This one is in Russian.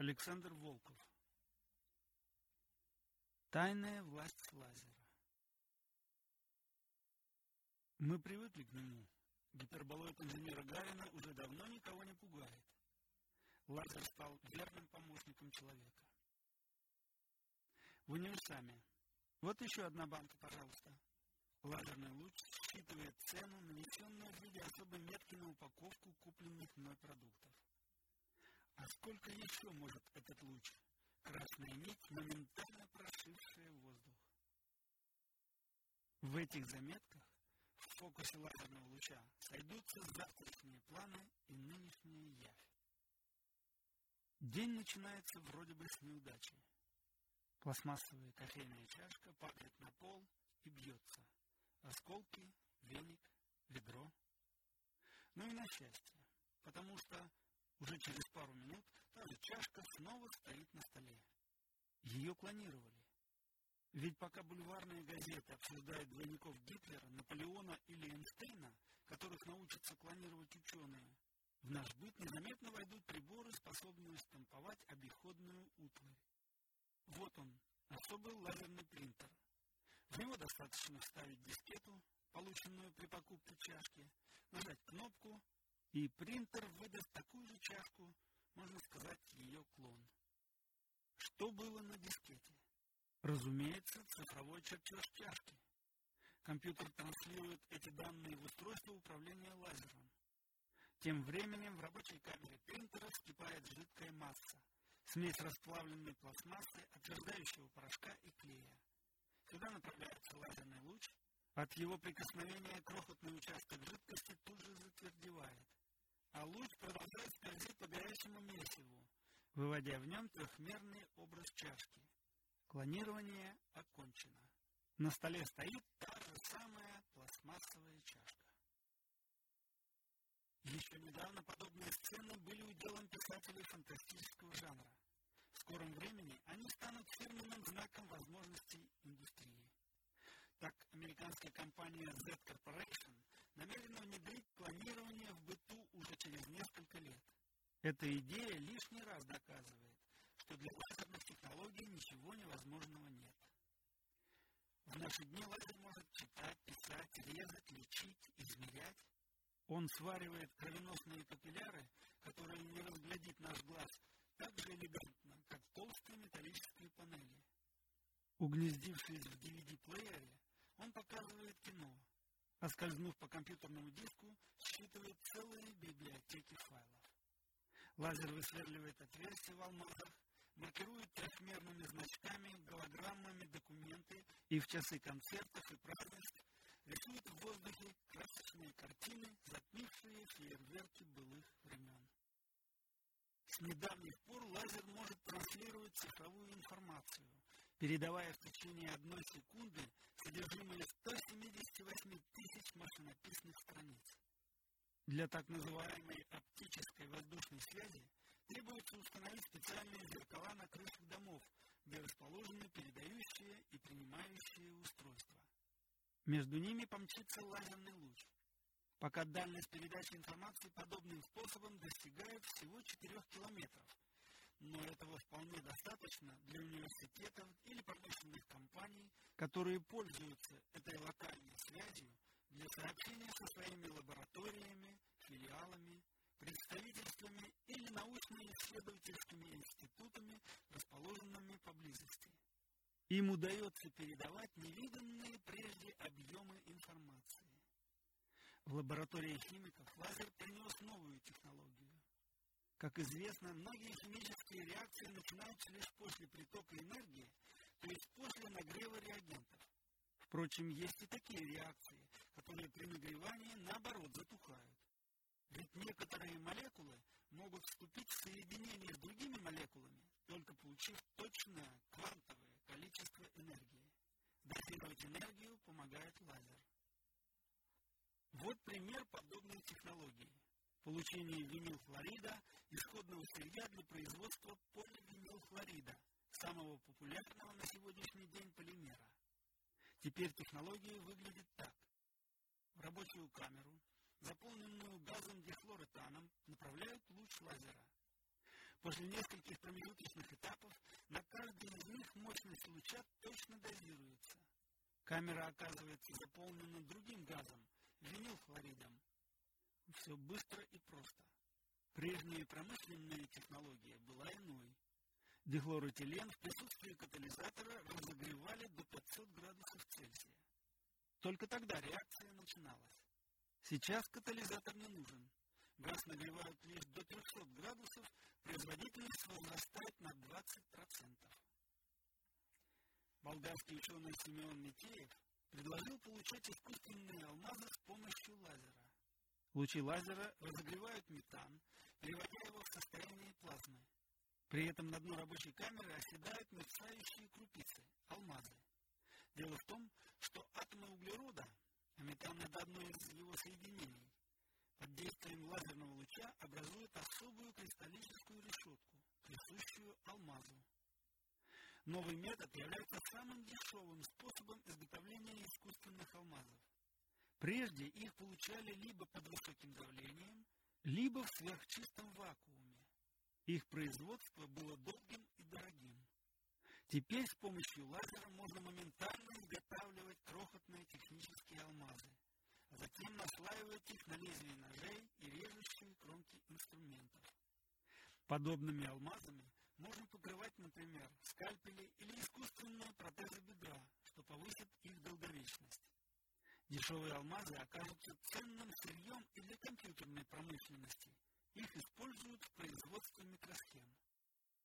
Александр Волков. Тайная власть лазера. Мы привыкли к нему. Гиперболоид инженера Гарина уже давно никого не пугает. Лазер стал верным помощником человека. В универсаме. Вот еще одна банка, пожалуйста. Лазерный луч считывает цену, нанесенную в виде особой метки на упаковку купленных мной продуктов. А сколько еще может этот луч? Красная нить, моментально прошившая воздух. В этих заметках в фокусе лазерного луча сойдутся завтрашние планы и нынешняя явь. День начинается вроде бы с неудачи. Пластмассовая кофейная чашка падает на пол и бьется. Осколки, веник, ведро. Ну и на счастье, потому что уже через пару минут та же чашка снова стоит на столе. Ее клонировали. Ведь пока бульварные газеты обсуждают двойников Гитлера, Наполеона или Эйнштейна, которых научатся клонировать ученые, в наш быт незаметно войдут приборы, способные штамповать обиходную утварь. Вот он, особый лазерный принтер. В него достаточно вставить дискету, полученную при покупке чашки, нажать кнопку, и принтер выдаст такую же чашку, можно сказать, ее клон. Что было на дискете? Разумеется, цифровой чертеж чашки. Компьютер транслирует эти данные в устройство управления лазером. Тем временем в рабочей камере принтера вскипает жидкая масса, смесь расплавленной пластмассы, отверждающего порошка и клея. Сюда направляется лазерный луч. От его прикосновения крохотный выводя в нем трехмерный образ чашки. Клонирование окончено. На столе стоит та же самая пластмассовая чашка. Еще недавно подобные сцены были уделом писателей фантастического жанра. В скором времени они станут фирменным знаком возможностей индустрии. Так, американская компания Z Corporation намерена внедрить клонирование в быту уже через несколько лет. Эта идея лишний раз доказывает, что для лазерных технологий ничего невозможного нет. В наши дни лазер может читать, писать, резать, лечить, измерять. Он сваривает кровеносные капилляры, которые не разглядит наш глаз, так же элегантно, как толстые металлические панели. Угнездившись в DVD-плеере, он показывает кино, а скользнув по компьютерному диску, считывает целые библиотеки файлов. Лазер высверливает отверстия в алмазах, маркирует трехмерными значками, голограммами документы и в часы концертов и празднеств рисует в воздухе красочные картины, затмившие фейерверки былых времен. С недавних пор лазер может транслировать цифровую информацию, передавая в течение одной секунды содержимое 178 тысяч машинописных страниц. Для так называемой оптической воздушной связи требуется установить специальные зеркала на крышах домов, где расположены передающие и принимающие устройства. Между ними помчится лазерный луч. Пока дальность передачи информации подобным способом достигает всего 4 километров. Но этого вполне достаточно для университетов или промышленных компаний, которые пользуются этой локальной связью для сообщения со своими лабораториями, филиалами, представительствами или научно-исследовательскими институтами, расположенными поблизости. Им удается передавать невиданные прежде объемы информации. В лаборатории химиков лазер принес новую технологию. Как известно, многие химические реакции начинаются лишь после притока энергии, то есть после нагрева реагентов. Впрочем, есть и такие реакции, которые при нагревании наоборот затухают. Ведь некоторые молекулы могут вступить в соединение с другими молекулами, только получив точное квантовое количество энергии. Дозировать энергию помогает лазер. Вот пример подобной технологии. Получение винилхлорида – исходного сырья для производства поливинилхлорида, самого популярного на сегодняшний день полимера. Теперь технология выглядит так. Рабочую камеру, заполненную газом дихлоретаном, направляют луч лазера. После нескольких промежуточных этапов на каждый из них мощность луча точно дозируется. Камера оказывается заполнена другим газом – винилхлоридом. Все быстро и просто. Прежняя промышленная технология была иной. Дихлоротилен в присутствии катализатора разогревали до 500 градусов Цельсия. Только тогда реакция начиналась. Сейчас катализатор не нужен. Газ нагревают лишь до 300 градусов, производительность возрастает на 20%. Болгарский ученый Симеон Митеев предложил получать искусственные алмазы с помощью лазера. Лучи лазера разогревают метан, переводя его в состояние плазмы. При этом на дно рабочей камеры оседают мерцающие крупицы – алмазы. Дело в том, что атомы углерода, а метан – это одно из его соединений, под действием лазерного луча образуют особую кристаллическую решетку, присущую алмазу. Новый метод является самым дешевым способом изготовления искусственных алмазов. Прежде их получали либо под высоким давлением, либо в сверхчистом вакууме. Их производство было долгим и дорогим. Теперь с помощью лазера можно моментально изготавливать крохотные технические алмазы, а затем наслаивать их на лезвие ножей и режущие кромки инструментов. Подобными алмазами можно покрывать, например, скальпели или искусственные протезы бедра, что повысит их долговечность. Дешевые алмазы окажутся ценным сырьем и для компьютерной промышленности. Их используют в производстве микросхем.